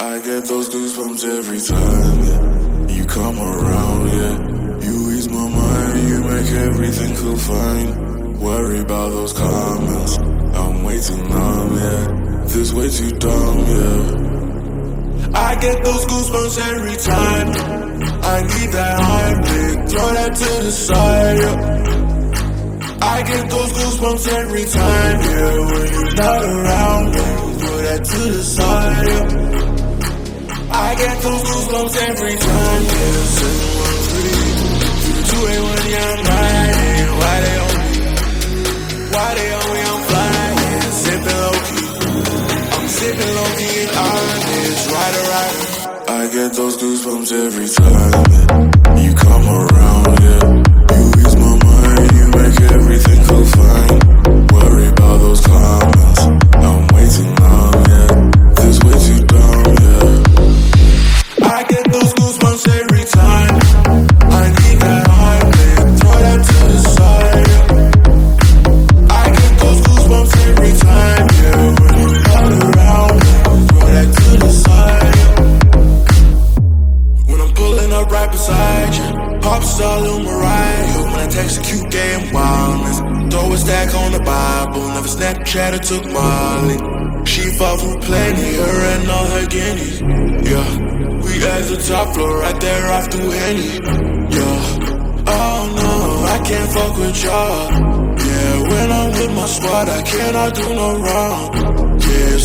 I get those goosebumps every time yeah. you come around, yeah. You ease my mind, you make everything feel fine. Worry about those comments, I'm way too numb, yeah. This way too dumb, yeah. I get those goosebumps every time. I need that heartbeat, throw that to the side, yeah. I get those goosebumps every time, yeah. When you're not around, yeah. throw that to the side, yeah. I get those goosebumps every time, yeah. 713 through the 281, yeah, I'm riding. Why they on me? Why they on me? I'm flying, sipping low key. I'm sipping low key and honest, rider, rider. I get those goosebumps every time you come around, right beside you, pop star Lil Mariah. When I text a cute game wildness, throw a stack on the Bible. Never Snapchat or took Molly. She fought for plenty, her and all her guineas. Yeah, we at the top floor, right there off through Henny. Yeah, oh no, I can't fuck with y'all. Yeah, when I'm with my squad, I cannot do no wrong.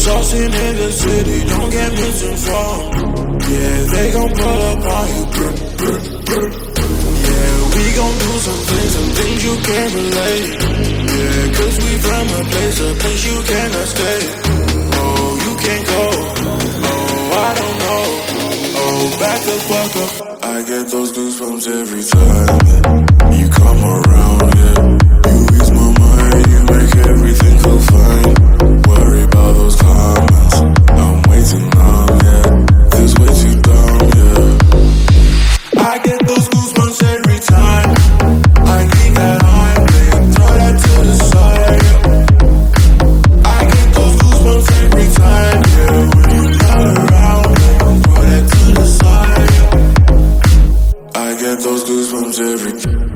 Saucing in the city, don't get misinformed. Yeah, they gon' pull up on you. Brr, brr, brr. Yeah, we gon' do some things, some things you can't relate. Yeah, cause we from a place, a place you cannot stay. Oh, you can't go. Oh, I don't know. Oh, back the fuck up. I get those goosebumps every time you come throw that